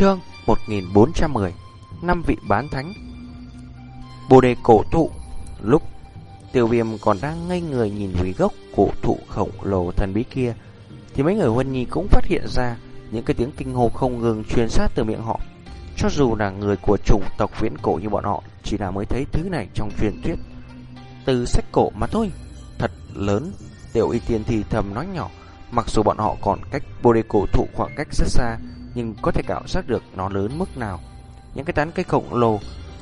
Chương 1410 Năm vị bán thánh. Bồ đề cổ thụ, Lúc tiêu viêm còn đang ngây người nhìn quý gốc cổ thụ khổng lồ thần bí kia, Thì mấy người huân nhi cũng phát hiện ra Những cái tiếng kinh hô không ngừng truyền sát từ miệng họ. Cho dù là người của chủng tộc viễn cổ như bọn họ, Chỉ là mới thấy thứ này trong truyền thuyết. Từ sách cổ mà thôi, Thật lớn. Tiểu y tiên thì thầm nói nhỏ, Mặc dù bọn họ còn cách bồ đề cổ thụ khoảng cách rất xa nhưng có thể cảm giác được nó lớn mức nào. Những cái tán cây khổng lồ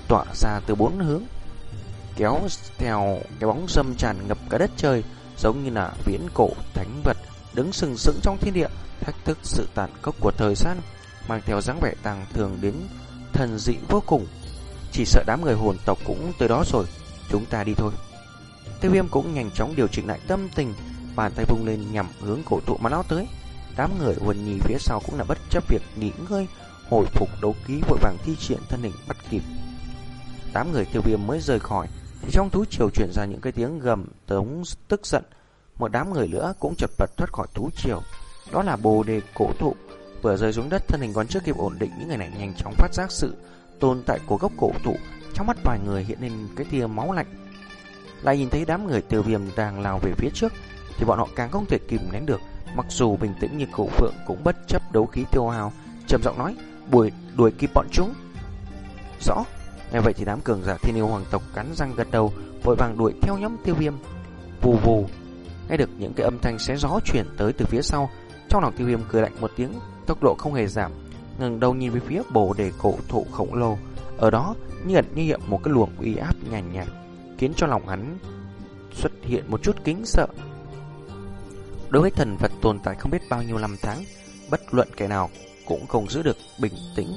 tỏa ra từ bốn hướng, Kéo theo cái bóng dâm tràn ngập cả đất trời, Giống như là viễn cổ thánh vật Đứng sừng sững trong thiên địa, Thách thức sự tàn cốc của thời gian, Mang theo dáng vẻ tàng thường đến thần dị vô cùng. Chỉ sợ đám người hồn tộc cũng tới đó rồi, Chúng ta đi thôi. Tiêu viêm cũng nhanh chóng điều chỉnh lại tâm tình, Bàn tay vung lên nhằm hướng cổ thụ mà lao tới tám người huần nhì phía sau cũng là bất chấp việc nghỉ ngơi, Hồi phục đấu ký, vội vàng thi triển thân hình bắt kịp. Tám người tiêu viêm mới rời khỏi, Thì trong thú triều chuyển ra những cái tiếng gầm tống tức giận. Một đám người nữa cũng chật vật thoát khỏi thú triều. Đó là bồ đề cổ thụ, Vừa rơi xuống đất, thân hình còn chưa kịp ổn định, Những người này nhanh chóng phát giác sự tồn tại của gốc cổ thụ. Trong mắt vài người hiện lên cái tia máu lạnh. Lại nhìn thấy đám người tiêu viêm đang lao về phía trước, Thì bọn họ càng không thể kìm nén được. Mặc dù bình tĩnh như cổ phượng cũng bất chấp đấu khí tiêu hào trầm giọng nói đuổi đuổi kịp bọn chúng. Rõ. Nghe vậy thì đám cường giả thiên yêu hoàng tộc cắn răng gật đầu Vội vàng đuổi theo nhóm tiêu viêm. Vù vù. Nghe được những cái âm thanh xé gió chuyển tới từ phía sau Trong lòng tiêu viêm cười lạnh một tiếng Tốc độ không hề giảm ngẩng đầu nhìn về phía bồ đề cổ thụ khổng lồ Ở đó như ẩn như hiện một cái luồng uy áp nhàn nhạt, nhạt Khiến cho lòng hắn xuất hiện một chút kính sợ. Đối với thần vật tồn tại không biết bao nhiêu năm tháng, Bất luận kẻ nào cũng không giữ được bình tĩnh.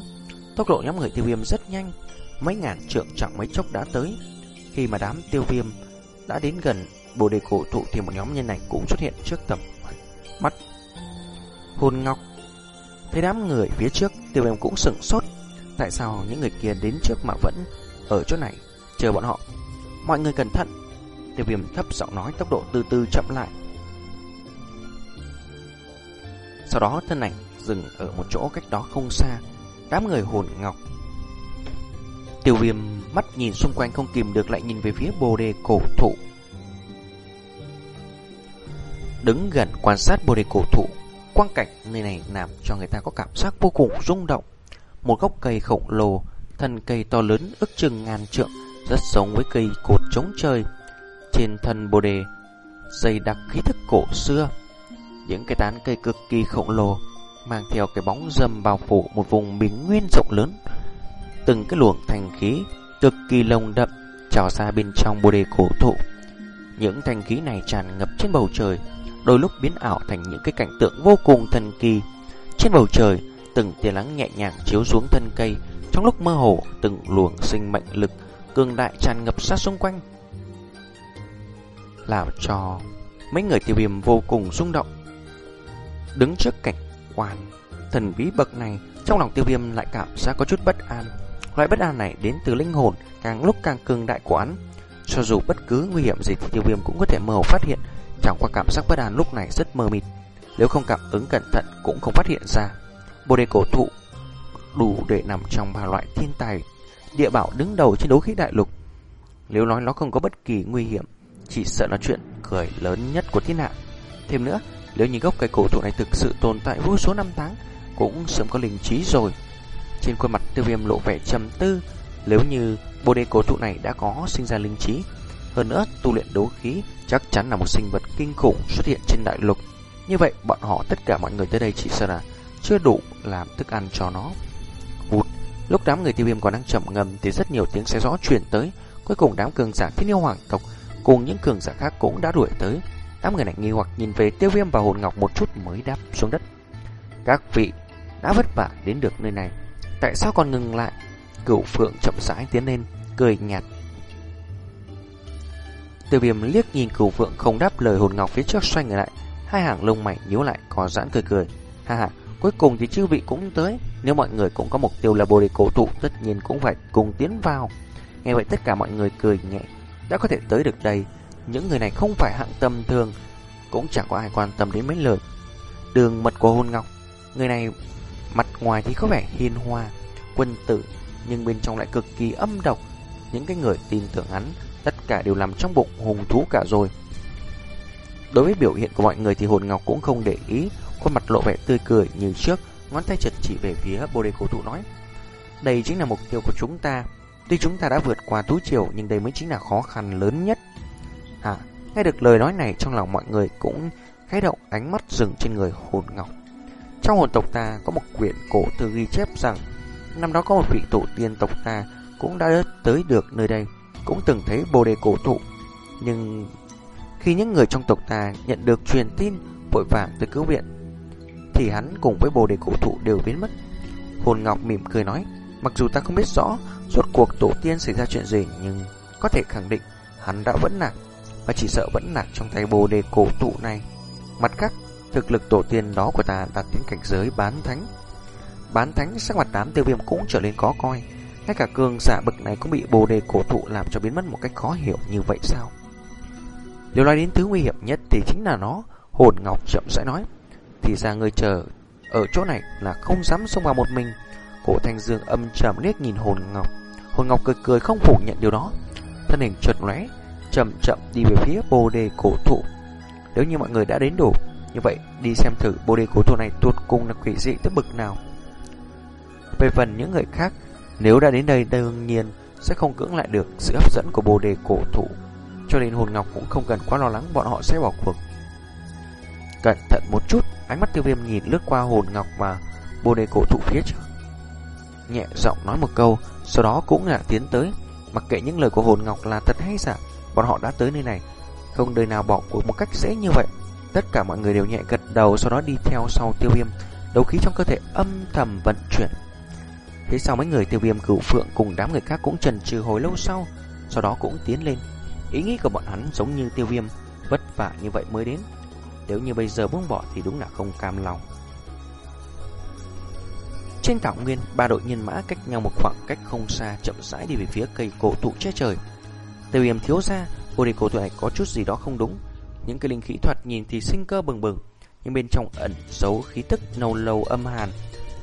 Tốc độ nhóm người tiêu viêm rất nhanh, Mấy ngàn trượng chẳng mấy chốc đã tới. Khi mà đám tiêu viêm đã đến gần, bồ đề cổ thụ Thì một nhóm nhân này cũng xuất hiện trước tầm mắt. Hồn ngọc Thấy đám người phía trước, Tiêu viêm cũng sửng sốt. Tại sao những người kia đến trước mà vẫn Ở chỗ này? Chờ bọn họ. Mọi người cẩn thận. Tiêu viêm thấp giọng nói, tốc độ từ từ chậm lại. Sau đó thân ảnh dừng ở một chỗ cách đó không xa, Đám người hồn ngọc. Tiêu viêm mắt nhìn xung quanh không kìm được lại nhìn về phía bồ đề cổ thụ. Đứng gần quan sát bồ đề cổ thụ, Quang cảnh nơi này làm cho người ta có cảm giác vô cùng rung động. Một gốc cây khổng lồ, Thân cây to lớn ức chừng ngàn trượng, Rất giống với cây cột trống trời. Trên thân bồ đề Dày đặc khí thức cổ xưa. Những cái tán cây cực kỳ khổng lồ Mang theo cái bóng dầm bao phủ Một vùng bình nguyên rộng lớn Từng cái luồng thành khí Cực kỳ lồng đậm Trào ra bên trong bồ đề cổ thụ Những thành khí này tràn ngập trên bầu trời đôi lúc biến ảo thành những cái cảnh tượng vô cùng thần kỳ. Trên bầu trời, từng tia nắng nhẹ nhàng chiếu xuống thân cây, trong lúc mơ hồ, từng luồng sinh mệnh lực cường đại tràn ngập sát xung quanh. Làm cho mấy người tiêu viêm vô cùng rung động. Đứng trước cảnh quan. Thần bí bậc này, trong lòng tiêu viêm lại cảm giác có chút bất an. Loại bất an này đến từ linh hồn càng lúc càng cường đại của hắn. Cho dù bất cứ nguy hiểm gì thì tiêu viêm cũng có thể mơ hồ phát hiện Chẳng qua cảm giác bất an lúc này rất mơ mịt. Nếu không cảm ứng cẩn thận cũng không phát hiện ra. Bồ đề cổ thụ Đủ để nằm trong ba loại thiên tài. Địa bảo đứng đầu trên đấu khí đại lục. Nếu nói nó không có bất kỳ nguy hiểm Chỉ sợ là chuyện cười lớn nhất của thiên hạ. Thêm nữa nếu như gốc cây cổ thụ này thực sự tồn tại vô số năm tháng Cũng sớm có linh trí rồi Trên khuôn mặt tiêu viêm lộ vẻ trầm tư Nếu như bồ đề cổ thụ này đã có sinh ra linh trí hơn nữa, tu luyện đấu khí chắc chắn là một sinh vật kinh khủng xuất hiện trên đại lục. Như vậy, bọn họ tất cả mọi người tới đây chỉ sợ là chưa đủ làm thức ăn cho nó. Vụt, lúc đám người tiêu viêm còn đang chậm ngầm thì rất nhiều tiếng xe gió truyền tới. Cuối cùng đám cường giả thiên yêu hoàng tộc cùng những cường giả khác cũng đã đuổi tới. Đám người này nghi hoặc nhìn về tiêu viêm và hồn ngọc một chút mới đáp xuống đất. Các vị đã vất vả đến được nơi này. Tại sao còn ngừng lại? Cửu phượng chậm rãi tiến lên, cười nhạt Tiêu viêm liếc nhìn cửu phượng không đáp lời hồn ngọc phía trước xoay người lại Hai hàng lông mày nhíu lại có giãn cười cười Ha ha Cuối cùng thì chư vị cũng tới Nếu mọi người cũng có mục tiêu là bồ đề cổ tụ Tất nhiên cũng phải cùng tiến vào Nghe vậy tất cả mọi người cười nhẹ Đã có thể tới được đây những người này không phải hạng tầm thường Cũng chẳng có ai quan tâm đến mấy lời Đường mật của hôn ngọc Người này Mặt ngoài thì có vẻ hiền hòa, quân tử, nhưng bên trong lại cực kỳ âm độc. Những cái người tin tưởng hắn, tất cả đều làm trong bụng hùng thú cả rồi. Đối với biểu hiện của mọi người thì hồn ngọc cũng không để ý, khuôn mặt lộ vẻ tươi cười như trước, ngón tay chật chỉ về phía bồ đề cổ thụ nói. Đây chính là mục tiêu của chúng ta. Tuy chúng ta đã vượt qua thú triều nhưng đây mới chính là khó khăn lớn nhất. Hả? nghe được lời nói này trong lòng mọi người cũng khẽ động ánh mắt dừng trên người hồn ngọc. Trong hồn tộc ta có một quyển cổ thư ghi chép rằng năm đó có một vị tổ tiên tộc ta cũng đã tới được nơi đây, cũng từng thấy bồ đề cổ thụ. Nhưng khi những người trong tộc ta nhận được truyền tin vội vàng tới cứu viện, thì hắn cùng với bồ đề cổ thụ đều biến mất. Hồn Ngọc mỉm cười nói, mặc dù ta không biết rõ rốt cuộc tổ tiên xảy ra chuyện gì, nhưng có thể khẳng định hắn đã vẫn lạc, và chỉ sợ vẫn lạc trong tay bồ đề cổ tụ này. Mặt khác, thực lực tổ tiên đó của ta đạt đến cảnh giới bán thánh. Bán thánh sắc mặt đám tiêu viêm cũng trở nên có coi, ngay cả cường giả bậc này cũng bị bồ đề cổ thụ làm cho biến mất một cách khó hiểu như vậy sao? điều nói đến thứ nguy hiểm nhất thì chính là nó, hồn ngọc chậm rãi nói. Thì ra người chờ ở chỗ này là không dám xông vào một mình. Cổ thanh dương âm trầm liếc nhìn hồn ngọc. Hồn ngọc cười cười không phủ nhận điều đó. Thân hình chợt lóe, chậm chậm đi về phía bồ đề cổ thụ. Nếu như mọi người đã đến đủ, như vậy đi xem thử bồ đề cổ thụ này tuột cùng là quỷ dị tới bực nào. Về phần những người khác, nếu đã đến đây đương nhiên sẽ không cưỡng lại được sự hấp dẫn của bồ đề cổ thụ. Cho nên hồn ngọc cũng không cần quá lo lắng bọn họ sẽ bỏ cuộc. Cẩn thận một chút, ánh mắt tiêu viêm nhìn lướt qua hồn ngọc và bồ đề cổ thụ phía trước. Nhẹ giọng nói một câu, sau đó cũng là tiến tới. Mặc kệ những lời của hồn ngọc là thật hay giả, bọn họ đã tới nơi này. Không đời nào bỏ cuộc một cách dễ như vậy. Tất cả mọi người đều nhẹ gật đầu, sau đó đi theo sau tiêu viêm. Đấu khí trong cơ thể âm thầm vận chuyển. thế sau mấy người tiêu viêm cửu phượng cùng đám người khác cũng trần trừ hồi lâu sau, sau đó cũng tiến lên. Ý nghĩ của bọn hắn giống như tiêu viêm, vất vả như vậy mới đến. Nếu như bây giờ buông bỏ thì đúng là không cam lòng. Trên thảo nguyên, ba đội nhân mã cách nhau một khoảng cách không xa chậm rãi đi về phía cây cổ thụ che trời. Tiêu viêm thiếu ra, vô địch cổ thuật này có chút gì đó không đúng. Những cái linh khí thoạt nhìn thì sinh cơ bừng bừng, nhưng bên trong ẩn giấu khí tức nâu lâu âm hàn.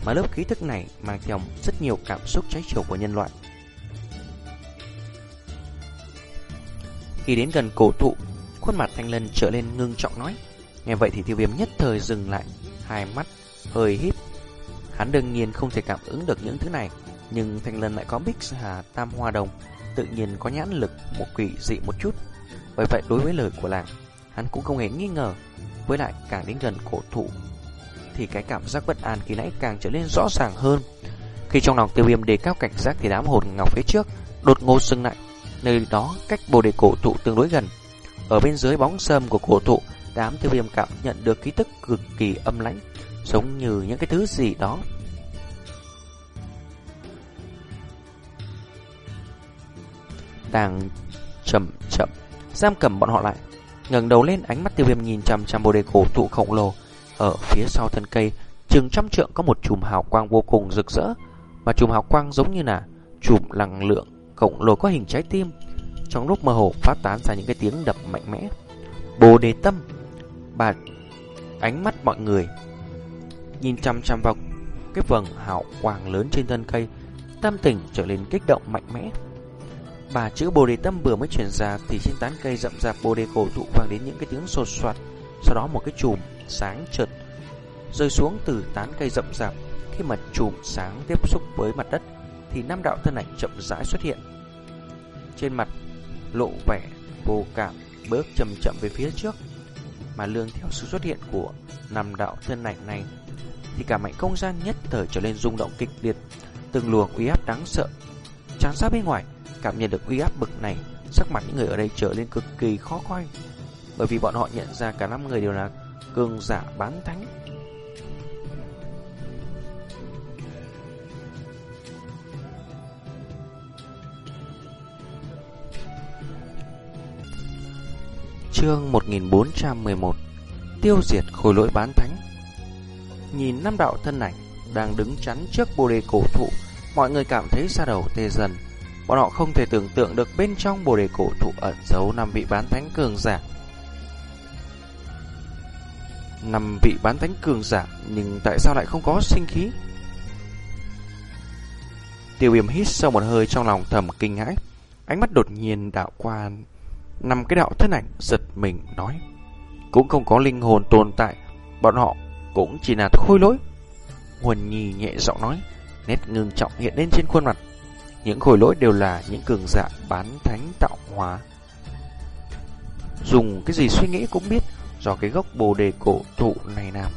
Mà lớp khí tức này mang theo rất nhiều cảm xúc trái chiều của nhân loại. Khi đến gần cổ thụ, khuôn mặt thanh lân trở lên ngưng trọng nói. Nghe vậy thì tiêu viêm nhất thời dừng lại, hai mắt hơi hít Hắn đương nhiên không thể cảm ứng được những thứ này, nhưng thanh lân lại có bích hà tam hoa đồng, tự nhiên có nhãn lực một quỷ dị một chút. Bởi vậy đối với lời của làng, hắn cũng không hề nghi ngờ. Với lại càng đến gần cổ thụ, thì cái cảm giác bất an khi nãy càng trở nên rõ ràng hơn. Khi trong lòng tiêu viêm đề cao cảnh giác thì đám hồn ngọc phía trước đột ngột dừng lại Nơi đó cách bồ đề cổ thụ tương đối gần Ở bên dưới bóng sâm của cổ thụ Đám tiêu viêm cảm nhận được khí tức cực kỳ âm lãnh Giống như những cái thứ gì đó Đang chậm chậm Giam cầm bọn họ lại ngẩng đầu lên ánh mắt tiêu viêm nhìn chằm chằm bồ đề cổ thụ khổng lồ Ở phía sau thân cây Chừng trăm trượng có một chùm hào quang vô cùng rực rỡ Mà chùm hào quang giống như là chùm năng lượng khổng lồ có hình trái tim. Trong lúc mơ hồ phát tán ra những cái tiếng đập mạnh mẽ. Bồ đề tâm, bà ánh mắt mọi người nhìn chăm chăm vào cái vầng hào quang lớn trên thân cây, tâm tình trở nên kích động mạnh mẽ. Bà chữ bồ đề tâm vừa mới truyền ra thì trên tán cây rậm rạp bồ đề cổ thụ vang đến những cái tiếng sột soạt, sau đó một cái chùm sáng chợt rơi xuống từ tán cây rậm rạp. Khi mà chùm sáng tiếp xúc với mặt đất thì năm đạo thân ảnh chậm rãi xuất hiện. Trên mặt lộ vẻ vô cảm, bước chậm chậm về phía trước. Mà lương theo sự xuất hiện của năm đạo thân ảnh này thì cả mảnh không gian nhất thời trở nên rung động kịch liệt, từng luồng uy áp đáng sợ tràn ra bên ngoài, cảm nhận được uy áp bực này, sắc mặt những người ở đây trở nên cực kỳ khó coi, bởi vì bọn họ nhận ra cả năm người đều là cường giả bán thánh. Chương 1411 Tiêu diệt khối lỗi bán thánh. Nhìn năm đạo thân ảnh Đang đứng chắn trước bồ đề cổ thụ Mọi người cảm thấy xa đầu tê dần. Bọn họ không thể tưởng tượng được Bên trong bồ đề cổ thụ ẩn giấu năm vị bán thánh cường giả năm vị bán thánh cường giả Nhưng tại sao lại không có sinh khí Tiêu viêm hít sâu một hơi trong lòng thầm kinh hãi. Ánh mắt đột nhiên đạo qua năm cái đạo thân ảnh giật mình nói. Cũng không có linh hồn tồn tại, bọn họ cũng chỉ là khôi lỗi. Huân Nhi nhẹ giọng nói, nét ngưng trọng hiện lên trên khuôn mặt. Những khối lỗi đều là những cường giả bán thánh tạo hóa. Dùng cái gì suy nghĩ cũng biết do cái gốc bồ đề cổ thụ này làm.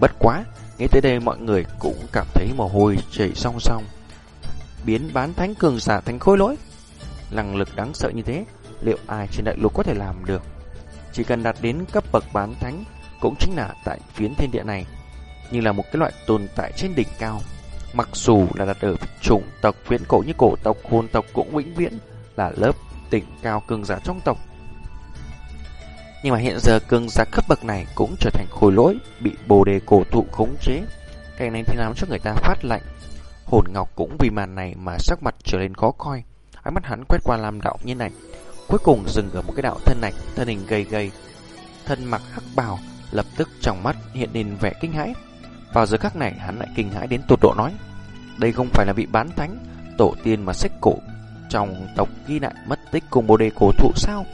Bất quá, nghĩ tới đây mọi người cũng cảm thấy mồ hôi chảy song song. Biến bán thánh cường giả thành khối lỗi. Năng lực đáng sợ như thế, liệu ai trên đại lục có thể làm được? Chỉ cần đạt đến cấp bậc bán thánh, cũng chính là tại phiến thiên địa này, như là một cái loại tồn tại trên đỉnh cao. Mặc dù là đặt ở chủng tộc viễn cổ như cổ tộc hồn tộc cũng vĩnh viễn là lớp đỉnh cao cường giả trong tộc. Nhưng mà hiện giờ cường giả cấp bậc này cũng trở thành khối lỗi bị bồ đề cổ thụ khống chế. Cái này thì làm cho người ta phát lạnh. Hồn Ngọc cũng vì màn này mà sắc mặt trở nên khó coi. Ánh mắt hắn quét qua làm đạo như này. Cuối cùng dừng ở một cái đạo thân ảnh, thân hình gầy gầy. Thân mặc hắc bào, lập tức trong mắt hiện lên vẻ kinh hãi. Vào giờ khắc này hắn lại kinh hãi đến tột độ nói. Đây không phải là bị bán thánh, tổ tiên mà sách cổ trong tộc ghi lại mất tích cùng bồ đề cổ thụ sao?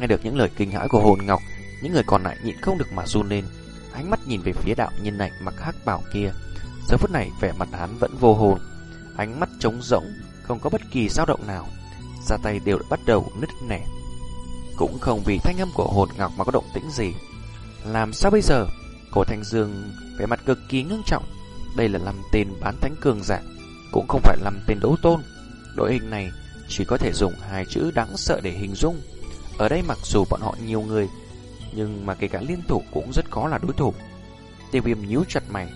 Nghe được những lời kinh hãi của hồn ngọc, những người còn lại nhịn không được mà run lên. Ánh mắt nhìn về phía đạo nhân này mặc hắc bảo kia. Giờ phút này vẻ mặt hắn vẫn vô hồn, ánh mắt trống rỗng, không có bất kỳ dao động nào. Ra tay đều đã bắt đầu nứt nẻ. Cũng không vì thanh âm của hồn ngọc mà có động tĩnh gì. Làm sao bây giờ? Cổ Thanh Dương vẻ mặt cực kỳ ngưng trọng. Đây là làm tên bán thánh cường giả, cũng không phải làm tên đấu tôn. Đội hình này chỉ có thể dùng hai chữ đáng sợ để hình dung. Ở đây mặc dù bọn họ nhiều người, nhưng mà kể cả liên thủ cũng rất khó là đối thủ. Tiêu viêm nhíu chặt mày,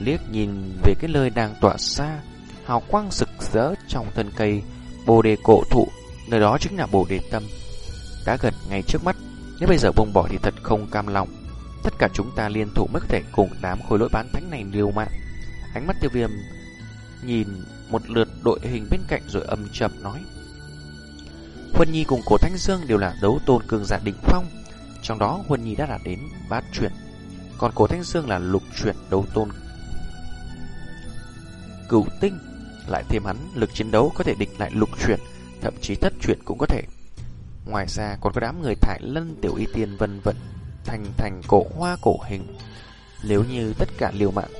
liếc nhìn về cái nơi đang tỏa xa, hào quang rực rỡ trong thân cây bồ đề cổ thụ, nơi đó chính là bồ đề tâm. Đã gần ngay trước mắt, nếu bây giờ buông bỏ thì thật không cam lòng. Tất cả chúng ta liên thủ mới có thể cùng đám khối lỗi bán thánh này liều mạng. Ánh mắt tiêu viêm nhìn một lượt đội hình bên cạnh rồi âm trầm nói. Huân Nhi cùng Cổ Thanh Dương đều là đấu tôn cường giả đỉnh phong, trong đó Huân Nhi đã đạt đến bát chuyển, còn Cổ Thanh Dương là lục chuyển đấu tôn. Cửu tinh lại thêm hắn lực chiến đấu có thể địch lại lục chuyển, thậm chí thất chuyển cũng có thể. Ngoài ra còn có đám người thải lân tiểu y tiên vân vân thành thành cổ hoa cổ hình. Nếu như tất cả liều mạng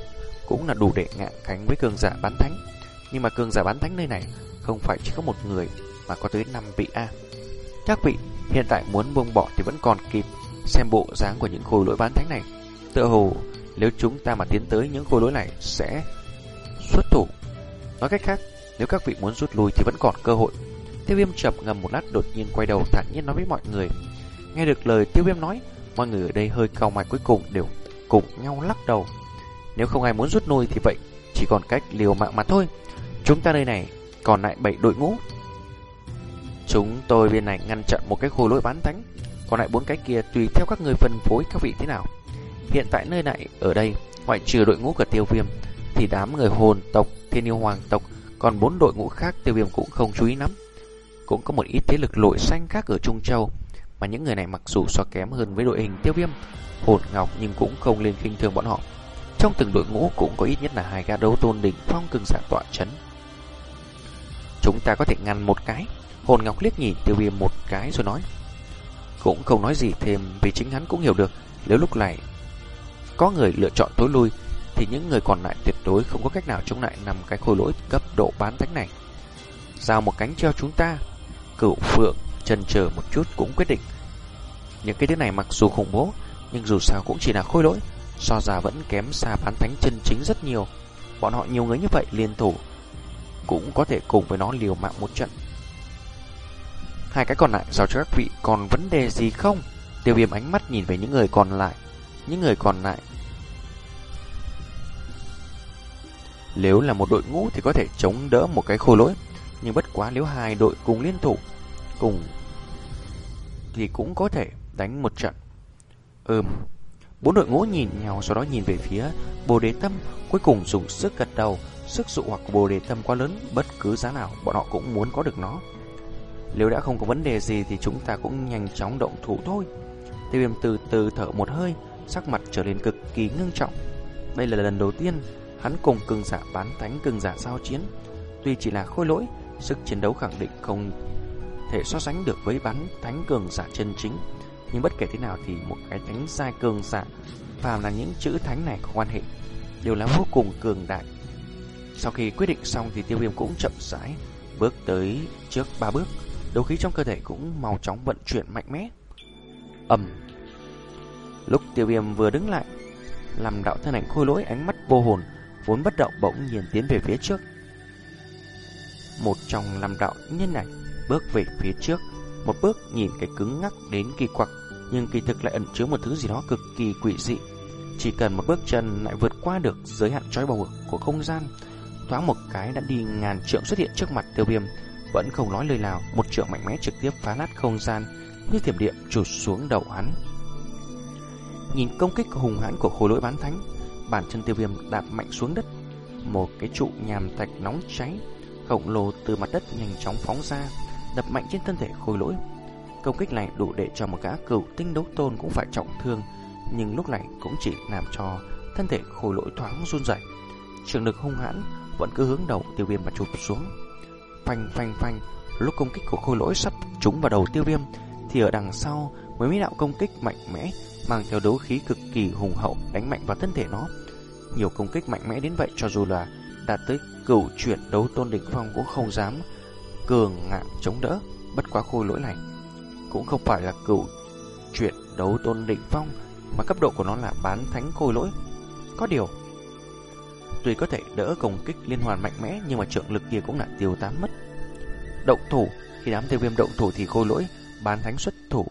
cũng là đủ để ngạn cánh với cường giả bán thánh, nhưng mà cường giả bán thánh nơi này không phải chỉ có một người mà có tới 5 vị A. Các vị hiện tại muốn buông bỏ thì vẫn còn kịp xem bộ dáng của những khối lỗi bán thánh này. Tựa hồ nếu chúng ta mà tiến tới những khối lỗi này sẽ xuất thủ. Nói cách khác, nếu các vị muốn rút lui thì vẫn còn cơ hội. Tiêu viêm chập ngầm một lát đột nhiên quay đầu thản nhiên nói với mọi người. Nghe được lời tiêu viêm nói, mọi người ở đây hơi cao mày cuối cùng đều cùng nhau lắc đầu. Nếu không ai muốn rút lui thì vậy, chỉ còn cách liều mạng mà thôi. Chúng ta nơi này còn lại bảy đội ngũ Chúng tôi bên này ngăn chặn một cái khối lối bán thánh, còn lại bốn cái kia tùy theo các người phân phối các vị thế nào. Hiện tại nơi này ở đây, ngoại trừ đội ngũ của tiêu viêm, thì đám người hồn tộc, thiên yêu hoàng tộc, còn bốn đội ngũ khác tiêu viêm cũng không chú ý lắm. Cũng có một ít thế lực lội xanh khác ở Trung Châu, mà những người này mặc dù so kém hơn với đội hình tiêu viêm, hồn ngọc nhưng cũng không lên khinh thường bọn họ. Trong từng đội ngũ cũng có ít nhất là hai gã đấu tôn đỉnh phong cường giả tọa chấn. Chúng ta có thể ngăn một cái, Hồn Ngọc liếc nhìn tiêu viêm một cái rồi nói. Cũng không nói gì thêm vì chính hắn cũng hiểu được nếu lúc này có người lựa chọn tối lui thì những người còn lại tuyệt đối không có cách nào chống lại nằm cái khối lỗi cấp độ bán thánh này. Giao một cánh treo chúng ta, cửu phượng trần chờ một chút cũng quyết định. Những cái thứ này mặc dù khủng bố, nhưng dù sao cũng chỉ là khôi lỗi, so ra vẫn kém xa bán thánh chân chính rất nhiều. Bọn họ nhiều người như vậy liên thủ cũng có thể cùng với nó liều mạng một trận. Hai cái còn lại giao cho các vị còn vấn đề gì không? Tiêu viêm ánh mắt nhìn về những người còn lại. Những người còn lại. Nếu là một đội ngũ thì có thể chống đỡ một cái khôi lỗi. Nhưng bất quá nếu hai đội cùng liên thủ, cùng thì cũng có thể đánh một trận. Ừm. Bốn đội ngũ nhìn nhau sau đó nhìn về phía Bồ Đề Tâm, cuối cùng dùng sức gật đầu, sức dụ hoặc của Bồ Đề Tâm quá lớn, bất cứ giá nào bọn họ cũng muốn có được nó. Nếu đã không có vấn đề gì thì chúng ta cũng nhanh chóng động thủ thôi. Tiêu viêm từ từ thở một hơi, sắc mặt trở nên cực kỳ ngưng trọng. Đây là lần đầu tiên hắn cùng cường giả bán thánh cường giả giao chiến. Tuy chỉ là khôi lỗi, sức chiến đấu khẳng định không thể so sánh được với bán thánh cường giả chân chính. Nhưng bất kể thế nào thì một cái thánh giai cường giả, phàm là những chữ thánh này có quan hệ, đều là vô cùng cường đại. Sau khi quyết định xong thì tiêu viêm cũng chậm rãi, bước tới trước ba bước, đấu khí trong cơ thể cũng mau chóng vận chuyển mạnh mẽ. ầm Lúc tiêu viêm vừa đứng lại, làm đạo thân ảnh khôi lỗi ánh mắt vô hồn, vốn bất động bỗng nhiên tiến về phía trước. Một trong làm đạo nhân này bước về phía trước, một bước nhìn cái cứng ngắc đến kỳ quặc, nhưng kỳ thực lại ẩn chứa một thứ gì đó cực kỳ quỷ dị. Chỉ cần một bước chân lại vượt qua được giới hạn trói buộc của không gian, thoáng một cái đã đi ngàn trượng xuất hiện trước mặt tiêu viêm, vẫn không nói lời nào, một trượng mạnh mẽ trực tiếp phá nát không gian, như thiểm điện trụt xuống đầu hắn. Nhìn công kích hùng hãn của khối lỗi bán thánh, bản chân tiêu viêm đạp mạnh xuống đất, một cái trụ nhàm thạch nóng cháy khổng lồ từ mặt đất nhanh chóng phóng ra, đập mạnh trên thân thể khối lỗi. Công kích này đủ để cho một gã cửu tinh đấu tôn cũng phải trọng thương, nhưng lúc này cũng chỉ làm cho thân thể khôi lỗi thoáng run rẩy. Trường lực hung hãn vẫn cứ hướng đầu tiêu viêm mà chụp xuống. Phanh phanh phanh, lúc công kích của khôi lỗi sắp trúng vào đầu tiêu viêm, thì ở đằng sau mấy mấy đạo công kích mạnh mẽ mang theo đấu khí cực kỳ hùng hậu đánh mạnh vào thân thể nó. Nhiều công kích mạnh mẽ đến vậy cho dù là đạt tới cửu chuyển đấu tôn đỉnh phong cũng không dám cường ngạn chống đỡ. Bất quá khôi lỗi này cũng không phải là cửu chuyện đấu tôn đỉnh phong mà cấp độ của nó là bán thánh khôi lỗi. Có điều, tuy có thể đỡ công kích liên hoàn mạnh mẽ nhưng mà trượng lực kia cũng là tiêu tán mất. Động thủ, khi đám tiêu viêm động thủ thì khôi lỗi bán thánh xuất thủ.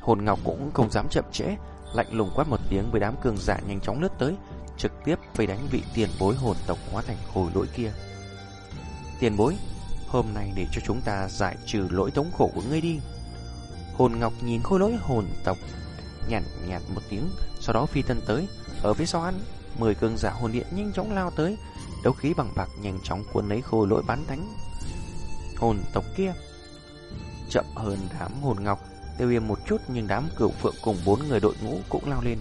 Hồn Ngọc cũng không dám chậm trễ, lạnh lùng quát một tiếng với đám cường giả nhanh chóng lướt tới, trực tiếp vây đánh vị tiền bối hồn tộc hóa thành khôi lỗi kia. Tiền bối, hôm nay để cho chúng ta giải trừ lỗi thống khổ của ngươi đi. Hồn Ngọc nhìn khôi lỗi hồn tộc, nhạt, nhạt một tiếng, sau đó phi thân tới, ở phía sau hắn, mười cường giả hồn điện nhanh chóng lao tới, đấu khí bằng bạc nhanh chóng cuốn lấy khôi lỗi bán thánh. Hồn tộc kia chậm hơn đám hồn ngọc, tiêu viêm một chút nhưng đám cửu phượng cùng bốn người đội ngũ cũng lao lên.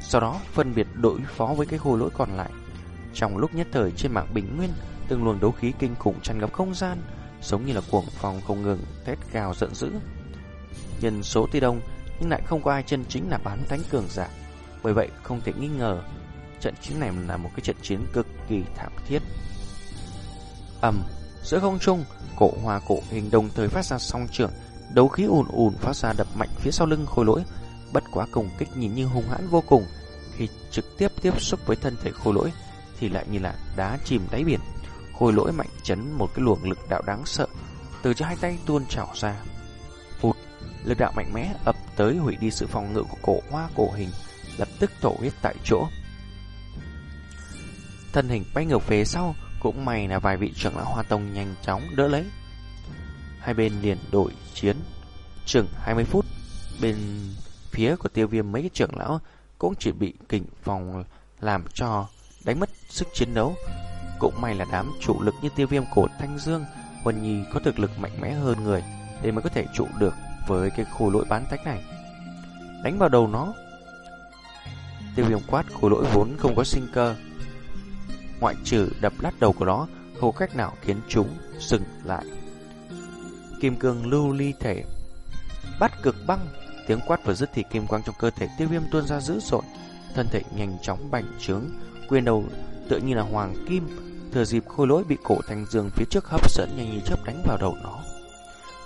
Sau đó phân biệt đối phó với cái khôi lỗi còn lại. Trong lúc nhất thời trên mạng bình nguyên, từng luồng đấu khí kinh khủng tràn ngập không gian, giống như là cuồng phong không ngừng, thét gào giận dữ. Nhân số tuy đông, nhưng lại không có ai chân chính là bán thánh cường giả. Bởi vậy không thể nghi ngờ, trận chiến này là một cái trận chiến cực kỳ thảm thiết. ầm giữa không trung, cổ hòa cổ hình đồng thời phát ra song trưởng, đấu khí ùn ùn phát ra đập mạnh phía sau lưng khôi lỗi. Bất quá công kích nhìn như hung hãn vô cùng, khi trực tiếp tiếp xúc với thân thể khôi lỗi thì lại như là đá chìm đáy biển. Khôi lỗi mạnh chấn một cái luồng lực đạo đáng sợ từ cho hai tay tuôn trào ra. Phụt, lực đạo mạnh mẽ ập tới hủy đi sự phòng ngự của cổ hoa cổ hình, lập tức thổ huyết tại chỗ. Thân hình bay ngược về sau, cũng may là vài vị trưởng lão hoa tông nhanh chóng đỡ lấy. Hai bên liền đổi chiến, chừng 20 phút, bên phía của tiêu viêm mấy cái trưởng lão cũng chỉ bị kình phòng làm cho đánh mất sức chiến đấu. Cũng may là đám trụ lực như tiêu viêm cổ Thanh Dương, Huân Nhi có thực lực mạnh mẽ hơn người để mới có thể trụ được với cái khối lỗi bán thách này. Đánh vào đầu nó. Tiêu viêm quát khối lỗi vốn không có sinh cơ. Ngoại trừ đập lát đầu của nó, không cách nào khiến chúng dừng lại. Kim cương lưu ly thể Bắt cực băng Tiếng quát vừa dứt thì kim quang trong cơ thể tiêu viêm tuôn ra dữ dội, thân thể nhanh chóng bành trướng, quyền đầu tựa như là hoàng kim, thừa dịp khôi lỗi bị cổ thành dương phía trước hấp dẫn nhanh như chớp đánh vào đầu nó.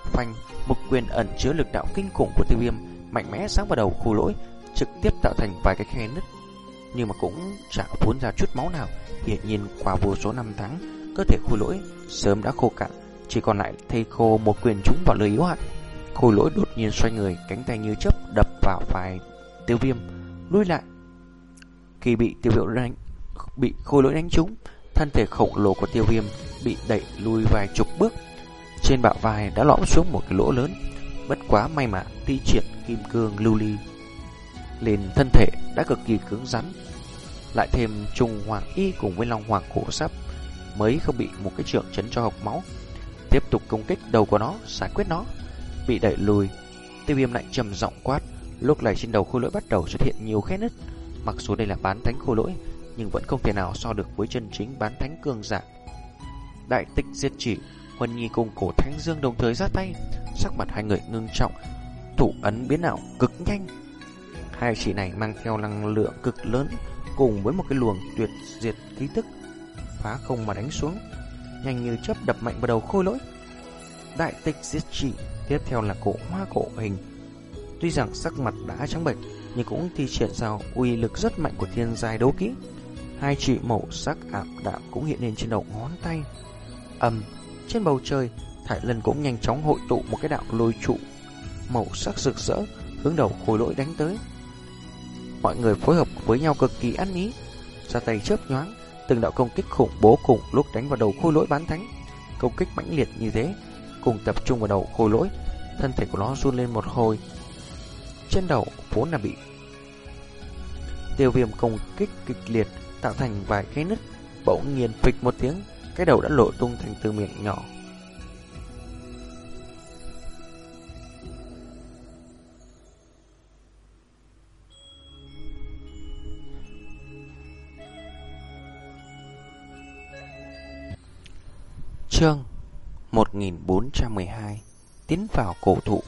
Phanh, một quyền ẩn chứa lực đạo kinh khủng của tiêu viêm mạnh mẽ sáng vào đầu khôi lỗi, trực tiếp tạo thành vài cái khe nứt, nhưng mà cũng chẳng phun ra chút máu nào. Hiển nhiên qua vô số năm tháng, cơ thể khôi lỗi sớm đã khô cạn, chỉ còn lại thây khô một quyền trúng vào lưỡi yếu hại. Khôi lỗi đột nhiên xoay người, cánh tay như chớp đập vào vai tiêu viêm, lùi lại. Khi bị tiêu viêm đánh, bị khôi lỗi đánh trúng, thân thể khổng lồ của tiêu viêm bị đẩy lùi vài chục bước. Trên bạo vai đã lõm xuống một cái lỗ lớn, bất quá may mà thi triển kim cương lưu ly lên thân thể đã cực kỳ cứng rắn. Lại thêm trùng hoàng y cùng với long hoàng cổ sắp mới không bị một cái trượng chấn cho học máu. Tiếp tục công kích đầu của nó, giải quyết nó bị đẩy lùi. Tiêu viêm lại trầm giọng quát, lúc này trên đầu khôi lỗi bắt đầu xuất hiện nhiều khe nứt. Mặc dù đây là bán thánh khôi lỗi, nhưng vẫn không thể nào so được với chân chính bán thánh cường giả. Đại tích diệt chỉ, Huân Nhi cùng cổ Thánh Dương đồng thời ra tay, sắc mặt hai người ngưng trọng, thủ ấn biến ảo cực nhanh. Hai chỉ này mang theo năng lượng cực lớn cùng với một cái luồng tuyệt diệt khí tức phá không mà đánh xuống, nhanh như chớp đập mạnh vào đầu khôi lỗi. Đại tích diệt chỉ, tiếp theo là cổ hoa cổ hình. Tuy rằng sắc mặt đã trắng bệch, nhưng cũng thi triển ra uy lực rất mạnh của thiên giai đấu kỹ. Hai chị màu sắc ảm đạm cũng hiện lên trên đầu ngón tay. Âm, trên bầu trời, Thải Lân cũng nhanh chóng hội tụ một cái đạo lôi trụ màu sắc rực rỡ hướng đầu khôi lỗi đánh tới. Mọi người phối hợp với nhau cực kỳ ăn ý, ra tay chớp nhoáng, từng đạo công kích khủng bố cùng lúc đánh vào đầu khôi lỗi bán thánh. Công kích mãnh liệt như thế, cùng tập trung vào đầu khôi lỗi, thân thể của nó run lên một hồi. Trên đầu vốn là bị tiêu viêm công kích kịch liệt tạo thành vài cái nứt, bỗng nhiên phịch một tiếng, cái đầu đã lộ tung thành từ miệng nhỏ. Chương 1412 Tiến vào cổ thụ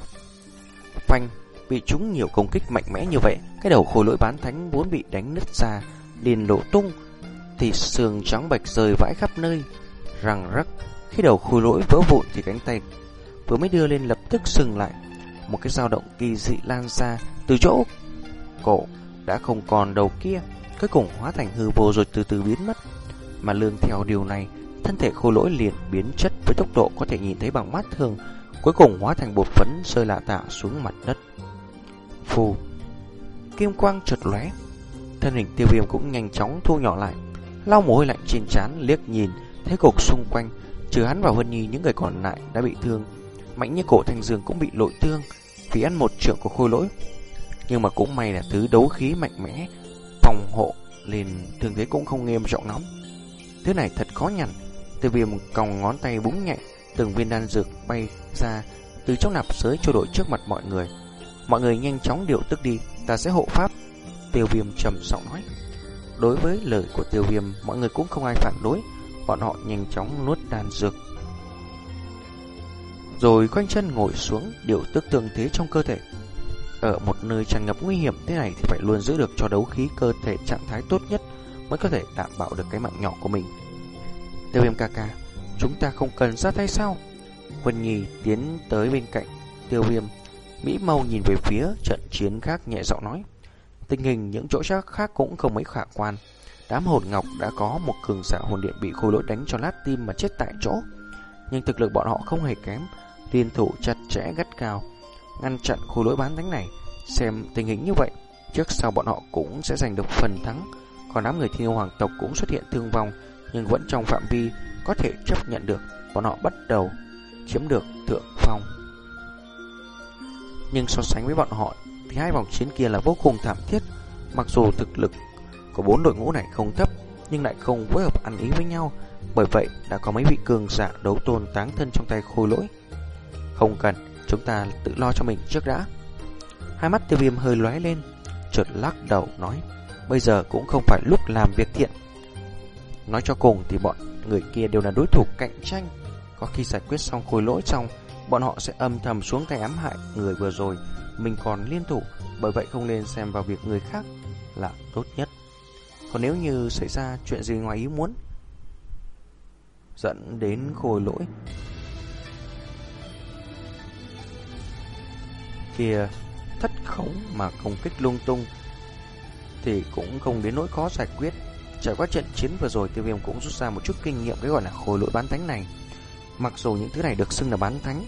Phanh Bị chúng nhiều công kích mạnh mẽ như vậy Cái đầu khối lỗi bán thánh vốn bị đánh nứt ra liền lộ tung Thì xương trắng bạch rơi vãi khắp nơi. Răng rắc Khi đầu khôi lỗi vỡ vụn thì cánh tay Vừa mới đưa lên lập tức sừng lại. Một cái dao động kỳ dị lan ra Từ chỗ cổ đã không còn đầu kia Cuối cùng hóa thành hư vô rồi từ từ biến mất. Mà lương theo điều này thân thể khô lỗi liền biến chất với tốc độ có thể nhìn thấy bằng mắt thường, cuối cùng hóa thành bột phấn rơi lạ tạ xuống mặt đất. Phù, kim quang chợt lóe, thân hình tiêu viêm cũng nhanh chóng thu nhỏ lại, lau mồ hôi lạnh trên trán liếc nhìn, thấy cục xung quanh, trừ hắn và Vân Nhi những người còn lại đã bị thương, mạnh như cổ thanh dương cũng bị lội thương vì ăn một trượng của khôi lỗi. Nhưng mà cũng may là thứ đấu khí mạnh mẽ, phòng hộ liền thường thế cũng không nghiêm trọng lắm. Thứ này thật khó nhằn, Tiêu viêm còng ngón tay búng nhẹ, từng viên đan dược bay ra từ trong nạp sới trôi đổi trước mặt mọi người. Mọi người nhanh chóng điều tức đi, ta sẽ hộ pháp. Tiêu viêm trầm giọng nói. Đối với lời của tiêu viêm, mọi người cũng không ai phản đối. Bọn họ nhanh chóng nuốt đan dược. Rồi quanh chân ngồi xuống, điều tức tương thế trong cơ thể. Ở một nơi tràn ngập nguy hiểm thế này thì phải luôn giữ được cho đấu khí cơ thể trạng thái tốt nhất mới có thể đảm bảo được cái mạng nhỏ của mình. Tiêu viêm ca ca Chúng ta không cần ra tay sao Quân Nhi tiến tới bên cạnh Tiêu viêm Mỹ Mâu nhìn về phía trận chiến khác nhẹ giọng nói Tình hình những chỗ khác cũng không mấy khả quan. Đám hồn ngọc đã có một cường giả hồn điện bị khôi lỗi đánh cho lát tim mà chết tại chỗ. Nhưng thực lực bọn họ không hề kém Liên thủ chặt chẽ gắt cao Ngăn chặn khôi lỗi bán đánh này. Xem tình hình như vậy Trước sau bọn họ cũng sẽ giành được phần thắng. Còn đám người thiên hoàng tộc cũng xuất hiện thương vong nhưng vẫn trong phạm vi có thể chấp nhận được, bọn họ bắt đầu chiếm được thượng phong. Nhưng so sánh với bọn họ thì hai vòng chiến kia là vô cùng thảm thiết. Mặc dù thực lực của bốn đội ngũ này không thấp, nhưng lại không phối hợp ăn ý với nhau. Bởi vậy đã có mấy vị cường giả đấu tôn táng thân trong tay khôi lỗi. Không cần, chúng ta tự lo cho mình trước đã. Hai mắt tiêu viêm hơi lóe lên, chợt lắc đầu nói, bây giờ cũng không phải lúc làm việc thiện. Nói cho cùng thì bọn người kia đều là đối thủ cạnh tranh. Có khi giải quyết xong khôi lỗi xong, bọn họ sẽ âm thầm xuống tay ám hại người vừa rồi. Mình còn liên thủ, bởi vậy không nên xem vào việc người khác là tốt nhất. Còn nếu như xảy ra chuyện gì ngoài ý muốn, dẫn đến khôi lỗi, kia thất khống mà công kích lung tung thì cũng không đến nỗi khó giải quyết. Trải qua trận chiến vừa rồi tiêu viêm cũng rút ra một chút kinh nghiệm cái gọi là khôi lỗi bán thánh này. Mặc dù những thứ này được xưng là bán thánh,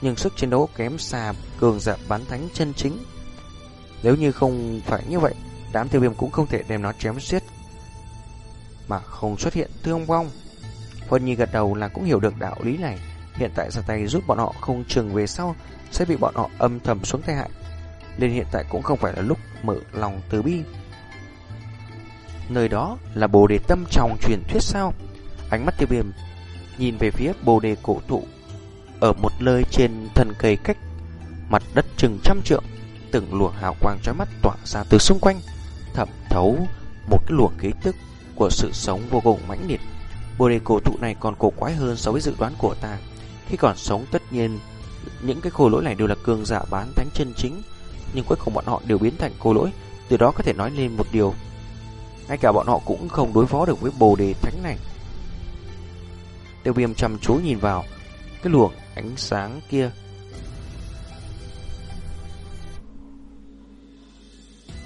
nhưng sức chiến đấu kém xa cường giả bán thánh chân chính. Nếu như không phải như vậy, đám tiêu viêm cũng không thể đem nó chém giết mà không xuất hiện thương vong. Huân Nhi gật đầu là cũng hiểu được đạo lý này. Hiện tại ra tay giúp bọn họ không chừng về sau sẽ bị bọn họ âm thầm xuống tay hại. Nên hiện tại cũng không phải là lúc mở lòng từ bi Nơi đó là bồ đề tâm trong truyền thuyết sao Ánh mắt tiêu viêm Nhìn về phía bồ đề cổ thụ ở một nơi trên thân cây cách Mặt đất chừng trăm trượng Từng luồng hào quang chói mắt tỏa ra từ xung quanh Thẩm thấu một cái luồng khí tức của sự sống vô cùng mãnh liệt. Bồ đề cổ thụ này còn cổ quái hơn so với dự đoán của ta. Khi còn sống tất nhiên những cái khối lỗi này đều là cường giả bán thánh chân chính, nhưng cuối cùng bọn họ đều biến thành khối lỗi, từ đó có thể nói lên một điều. Ngay cả bọn họ cũng không đối phó được với bồ đề thánh này. Tiêu viêm chăm chú nhìn vào cái luồng ánh sáng kia.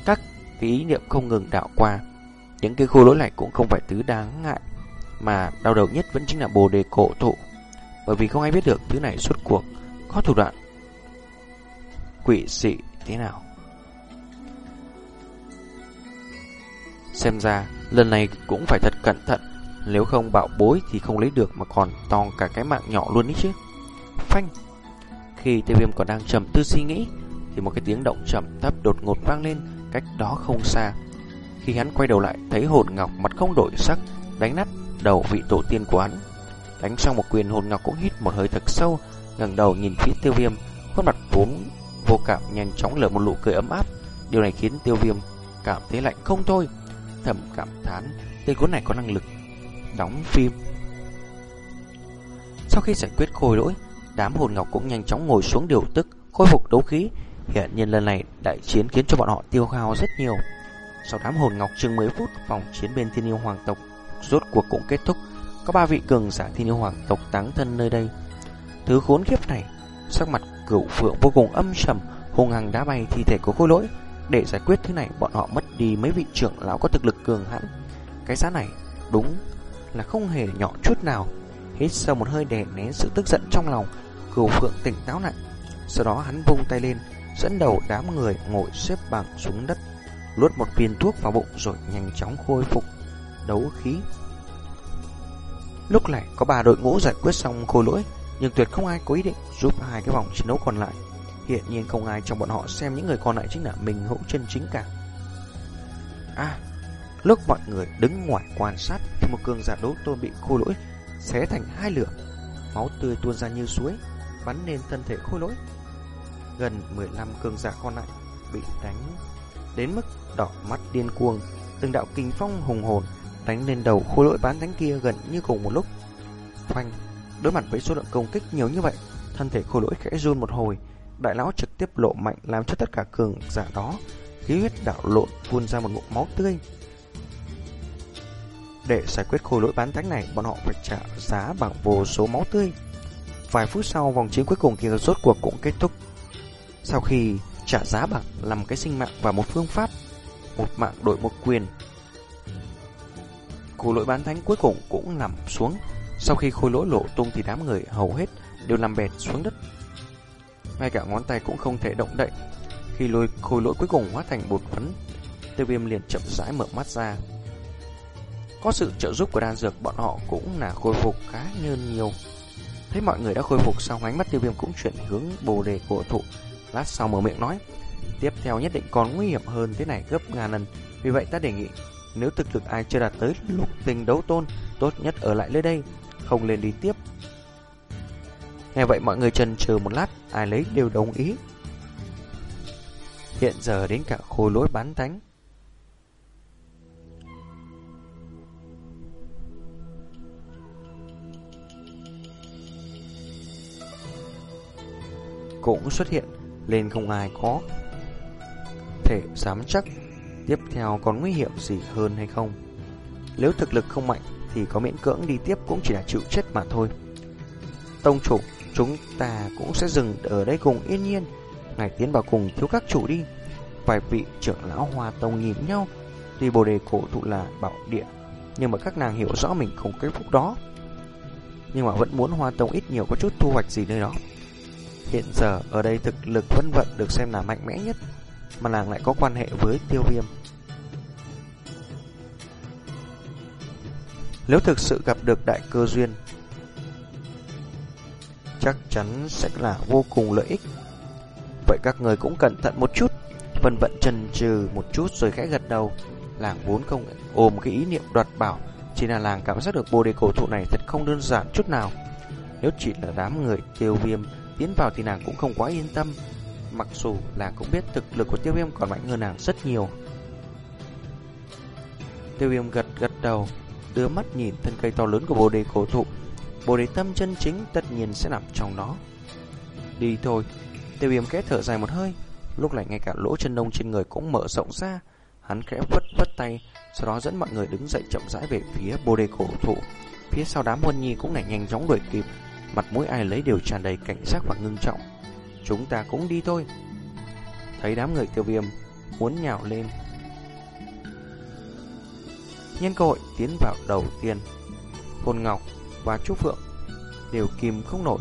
Các ý niệm không ngừng đạo qua. Những cái khu lỗi này cũng không phải thứ đáng ngại, mà đau đầu nhất vẫn chính là bồ đề cổ thụ. Bởi vì không ai biết được thứ này suốt cuộc có thủ đoạn quỷ dị thế nào. Xem ra, lần này cũng phải thật cẩn thận, nếu không bạo bối thì không lấy được mà còn to cả cái mạng nhỏ luôn ý chứ. Phanh! Khi tiêu viêm còn đang trầm tư suy nghĩ, thì một cái tiếng động chậm thấp đột ngột vang lên cách đó không xa. Khi hắn quay đầu lại, thấy hồn ngọc mặt không đổi sắc, đánh nát đầu vị tổ tiên của hắn. Đánh xong một quyền hồn ngọc cũng hít một hơi thật sâu, ngẩng đầu nhìn phía tiêu viêm, khuôn mặt vốn vô cảm nhanh chóng lở một nụ cười ấm áp. Điều này khiến tiêu viêm cảm thấy lạnh không thôi. Thầm cảm thán, tên cuốn này có năng lực đóng phim. Sau khi giải quyết khôi lỗi, đám hồn ngọc cũng nhanh chóng ngồi xuống điều tức, khôi phục đấu khí. Hiện nhiên lần này đại chiến khiến cho bọn họ tiêu hao rất nhiều. Sau đám hồn ngọc chừng 10 phút, vòng chiến bên thiên yêu hoàng tộc rốt cuộc cũng kết thúc. Có ba vị cường giả thiên yêu hoàng tộc táng thân nơi đây. Thứ khốn kiếp này, sắc mặt cửu phượng vô cùng âm trầm, hung hăng đá bay thi thể của khối lỗi. Để giải quyết thứ này, bọn họ mất đi mấy vị trưởng lão có thực lực cường hãn. Cái giá này đúng là không hề nhỏ chút nào. Hít sâu một hơi để nén sự tức giận trong lòng, cửu phượng tỉnh táo lại. Sau đó hắn vung tay lên, dẫn đầu đám người ngồi xếp bằng xuống đất, luốt một viên thuốc vào bụng rồi nhanh chóng khôi phục đấu khí. Lúc này có ba đội ngũ giải quyết xong khôi lỗi, nhưng tuyệt không ai có ý định giúp hai cái vòng chiến đấu còn lại. Hiện nhiên không ai trong bọn họ xem những người còn lại chính là mình hữu chân chính cả. À, lúc mọi người đứng ngoài quan sát thì một cường giả đấu tôn bị khôi lỗi xé thành hai lửa, máu tươi tuôn ra như suối, bắn lên thân thể khôi lỗi. Gần 15 cường giả còn lại bị đánh đến mức đỏ mắt điên cuồng, từng đạo kinh phong hùng hồn đánh lên đầu khôi lỗi bán thánh kia gần như cùng một lúc. Phanh, đối mặt với số lượng công kích nhiều như vậy, thân thể khôi lỗi khẽ run một hồi, đại lão trực tiếp lộ mạnh làm cho tất cả cường giả đó khí huyết đảo lộn phun ra một ngụm máu tươi. Để giải quyết khối lỗi bán thánh này, bọn họ phải trả giá bằng vô số máu tươi. Vài phút sau, vòng chiến cuối cùng kia rốt cuộc cũng kết thúc. Sau khi trả giá bằng làm cái sinh mạng và một phương pháp, một mạng đổi một quyền, khối lỗi bán thánh cuối cùng cũng nằm xuống. Sau khi khối lỗi lộ tung thì đám người hầu hết đều nằm bệt xuống đất. Ngay cả ngón tay cũng không thể động đậy. Khi lôi khối lỗi cuối cùng hóa thành bột phấn, tiêu viêm liền chậm rãi mở mắt ra. Có sự trợ giúp của đan dược bọn họ cũng là khôi phục khá như nhiều. Thấy mọi người đã khôi phục xong ánh mắt tiêu viêm cũng chuyển hướng bồ đề cổ thụ. Lát sau mở miệng nói, tiếp theo nhất định còn nguy hiểm hơn thế này gấp ngàn lần. Vì vậy ta đề nghị nếu thực lực ai chưa đạt tới lúc tình đấu tôn, tốt nhất ở lại nơi đây, không lên đi tiếp. Nghe vậy mọi người trần chờ một lát, ai lấy đều đồng ý. Hiện giờ đến cả khôi lỗi bán thánh. Cũng xuất hiện lên không ai có thể dám chắc tiếp theo còn nguy hiểm gì hơn hay không. Nếu thực lực không mạnh thì có miễn cưỡng đi tiếp cũng chỉ là chịu chết mà thôi. Tông chủ, chúng ta cũng sẽ dừng ở đây cùng yên nhiên. Ngài tiến vào cùng thiếu các chủ đi. Vài vị trưởng lão hoa tông nhìn nhau. Tuy bồ đề cổ thụ là bảo địa, nhưng mà các nàng hiểu rõ mình không cái phúc đó. Nhưng mà vẫn muốn hoa tông ít nhiều có chút thu hoạch gì nơi đó. Hiện giờ ở đây thực lực vân vận được xem là mạnh mẽ nhất mà nàng lại có quan hệ với tiêu viêm. Nếu thực sự gặp được đại cơ duyên, chắc chắn sẽ là vô cùng lợi ích. Vậy các người cũng cẩn thận một chút. Vân vận trần trừ một chút rồi khẽ gật đầu. Làng vốn không ôm cái ý niệm đoạt bảo, chỉ là làng cảm giác được bồ đề cổ thụ này thật không đơn giản chút nào. Nếu chỉ là đám người tiêu viêm tiến vào thì nàng cũng không quá yên tâm. Mặc dù là cũng biết thực lực của tiêu viêm còn mạnh hơn nàng rất nhiều Tiêu viêm gật gật đầu, đưa mắt nhìn thân cây to lớn của bồ đề cổ thụ. Bồ đề tâm chân chính tất nhiên sẽ nằm trong đó. Đi thôi, tiêu viêm khẽ thở dài một hơi, lúc này ngay cả lỗ chân nông trên người cũng mở rộng ra. Hắn khẽ vất vất tay, sau đó dẫn mọi người đứng dậy chậm rãi về phía bồ đề cổ thụ. Phía sau đám huân nhi cũng lại nhanh chóng đuổi kịp, mặt mũi ai lấy đều tràn đầy cảnh giác và ngưng trọng. Chúng ta cũng đi thôi. Thấy đám người tiêu viêm muốn nhào lên. Nhân cơ hội tiến vào đầu tiên. Hồn Ngọc và Trúc Phượng đều kìm không nổi.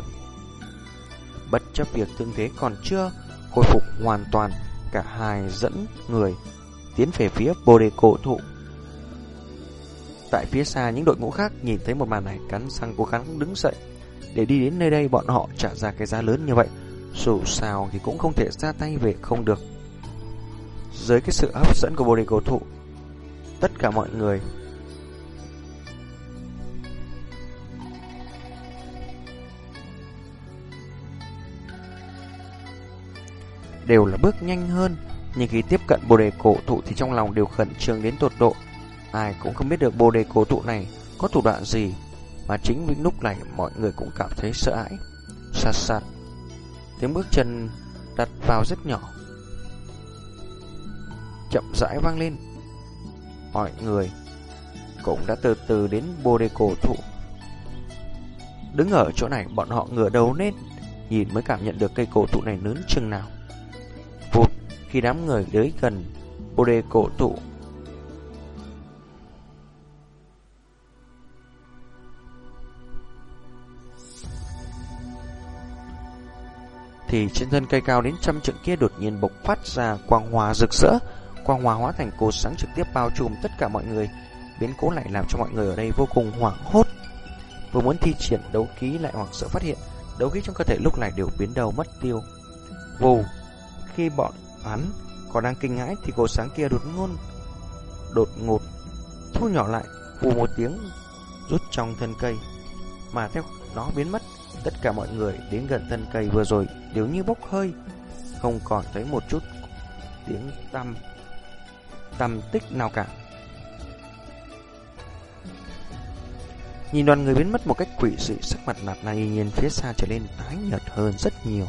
Bất chấp việc tương thế còn chưa khôi phục hoàn toàn, cả hai dẫn người tiến về phía bồ đề cổ thụ. Tại phía xa những đội ngũ khác nhìn thấy một màn này cắn răng cố gắng đứng dậy. Để đi đến nơi đây bọn họ trả ra cái giá lớn như vậy. Dù sao thì cũng không thể ra tay về không được. Dưới cái sự hấp dẫn của bồ đề cổ thụ, tất cả mọi người đều là bước nhanh hơn. Nhưng khi tiếp cận bồ đề cổ thụ thì trong lòng đều khẩn trương đến tột độ. Ai cũng không biết được bồ đề cổ thụ này có thủ đoạn gì, mà chính vì lúc này mọi người cũng cảm thấy sợ hãi. Sạt sạt, tiếng bước chân đặt vào rất nhỏ. Chậm rãi vang lên. Mọi người cũng đã từ từ đến bồ đề cổ thụ. Đứng ở chỗ này bọn họ ngửa đầu lên, nhìn mới cảm nhận được cây cổ thụ này lớn chừng nào. Vụt, khi đám người tới gần bồ đề cổ thụ thì trên thân cây cao đến trăm trượng kia đột nhiên bộc phát ra quang hòa rực rỡ, quang hòa hóa thành cột sáng trực tiếp bao trùm tất cả mọi người, biến cố lại làm cho mọi người ở đây vô cùng hoảng hốt. Vừa muốn thi triển đấu khí lại hoảng sợ phát hiện, đấu khí trong cơ thể lúc này đều biến đầu mất tiêu. Vù, khi bọn hắn còn đang kinh hãi thì cột sáng kia đột ngôn đột ngột thu nhỏ lại, vù một tiếng rút trong thân cây, mà theo nó biến mất Tất cả mọi người đến gần thân cây vừa rồi đều như bốc hơi, không còn thấy một chút tiếng tăm tăm tích nào cả. Nhìn đoàn người biến mất một cách quỷ dị, sắc mặt nạt này nhìn phía xa trở nên tái nhợt hơn rất nhiều.